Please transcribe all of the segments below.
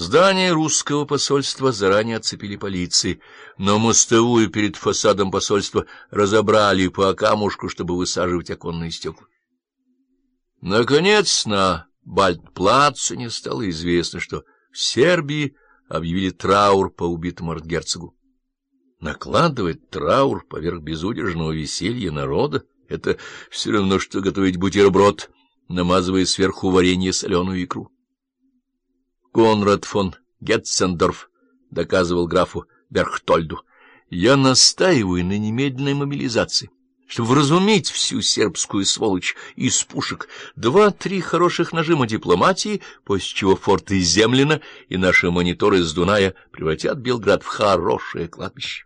Здание русского посольства заранее оцепили полицией, но мостовую перед фасадом посольства разобрали по камушку, чтобы высаживать оконные стекла. Наконец, на Бальтплаце стало известно, что в Сербии объявили траур по убитому артгерцогу. Накладывать траур поверх безудержного веселья народа — это все равно, что готовить бутерброд, намазывая сверху варенье соленую икру. Конрад фон Гетцендорф доказывал графу Берхтольду. Я настаиваю на немедленной мобилизации, чтобы вразумить всю сербскую сволочь из пушек. Два-три хороших нажима дипломатии, после чего форты Землина и наши мониторы с Дуная превратят Белград в хорошее кладбище.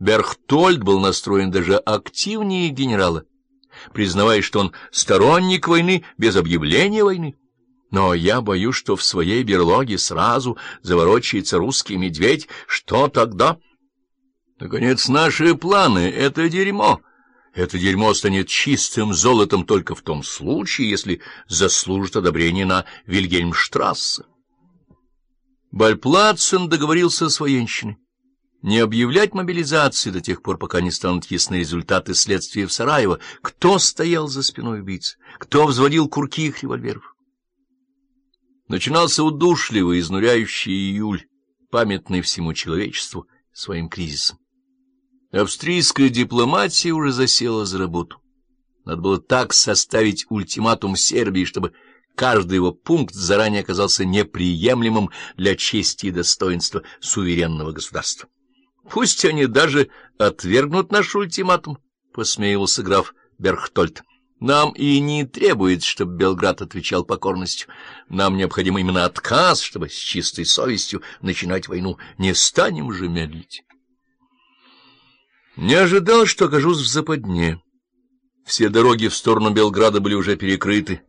Берхтольд был настроен даже активнее генерала, признавая, что он сторонник войны без объявления войны. Но я боюсь, что в своей берлоге сразу заворочается русский медведь. Что тогда? Наконец, наши планы — это дерьмо. Это дерьмо станет чистым золотом только в том случае, если заслужит одобрение на Вильгельмштрассе. Бальплатцен договорился с военщиной. Не объявлять мобилизации до тех пор, пока не станут ясны результаты следствия в Сараево, кто стоял за спиной убийц, кто взводил курки их револьверов. Начинался удушливый, изнуряющий июль, памятный всему человечеству своим кризисом. Австрийская дипломатия уже засела за работу. Надо было так составить ультиматум Сербии, чтобы каждый его пункт заранее оказался неприемлемым для чести и достоинства суверенного государства. Пусть они даже отвергнут наш ультиматум, — посмеивался граф Берхтольд. Нам и не требуется, чтобы Белград отвечал покорностью. Нам необходим именно отказ, чтобы с чистой совестью начинать войну. Не станем же медлить. Не ожидал, что окажусь в западне. Все дороги в сторону Белграда были уже перекрыты.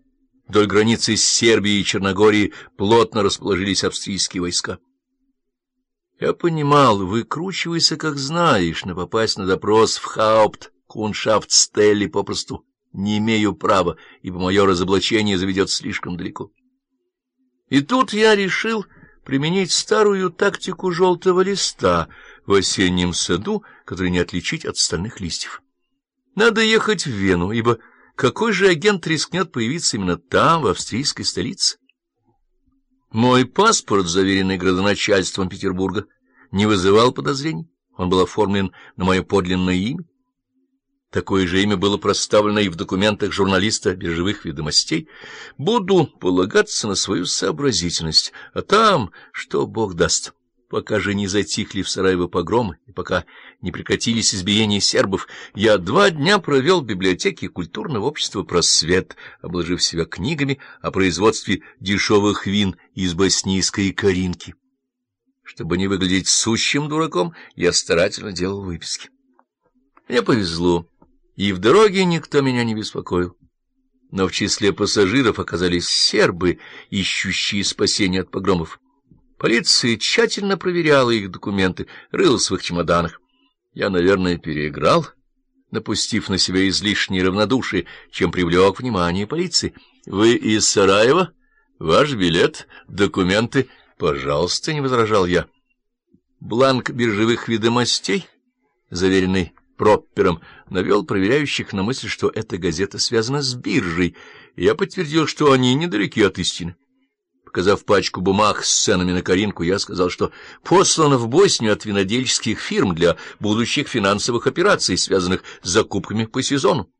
Вдоль границы с Сербией и Черногорией плотно расположились австрийские войска. Я понимал, выкручивайся, как знаешь, но попасть на допрос в Хаупт, Куншафт, Стелли попросту не имею права, ибо мое разоблачение заведет слишком далеко. И тут я решил применить старую тактику желтого листа в осеннем саду, который не отличить от остальных листьев. Надо ехать в Вену, ибо какой же агент рискнет появиться именно там, в австрийской столице? Мой паспорт, заверенный градоначальством Петербурга, не вызывал подозрений. Он был оформлен на мое подлинное имя. Такое же имя было проставлено и в документах журналиста биржевых ведомостей. Буду полагаться на свою сообразительность, а там что Бог даст. Пока же не затихли в Сараево погромы, и пока не прекратились избиения сербов, я два дня провел в библиотеке культурного общества «Просвет», обложив себя книгами о производстве дешевых вин из боснийской коринки. Чтобы не выглядеть сущим дураком, я старательно делал выписки. Мне повезло и в дороге никто меня не беспокоил. Но в числе пассажиров оказались сербы, ищущие спасения от погромов. Полиция тщательно проверяла их документы, рылась в их чемоданах. Я, наверное, переиграл, напустив на себя излишнее равнодушие, чем привлек внимание полиции. — Вы из Сараева? Ваш билет, документы? — Пожалуйста, — не возражал я. Бланк биржевых ведомостей, заверенный Проппером, навел проверяющих на мысль, что эта газета связана с биржей, и я подтвердил, что они недалеки от истины. Показав пачку бумаг с ценами на Каринку, я сказал, что послано в Боснию от винодельческих фирм для будущих финансовых операций, связанных с закупками по сезону.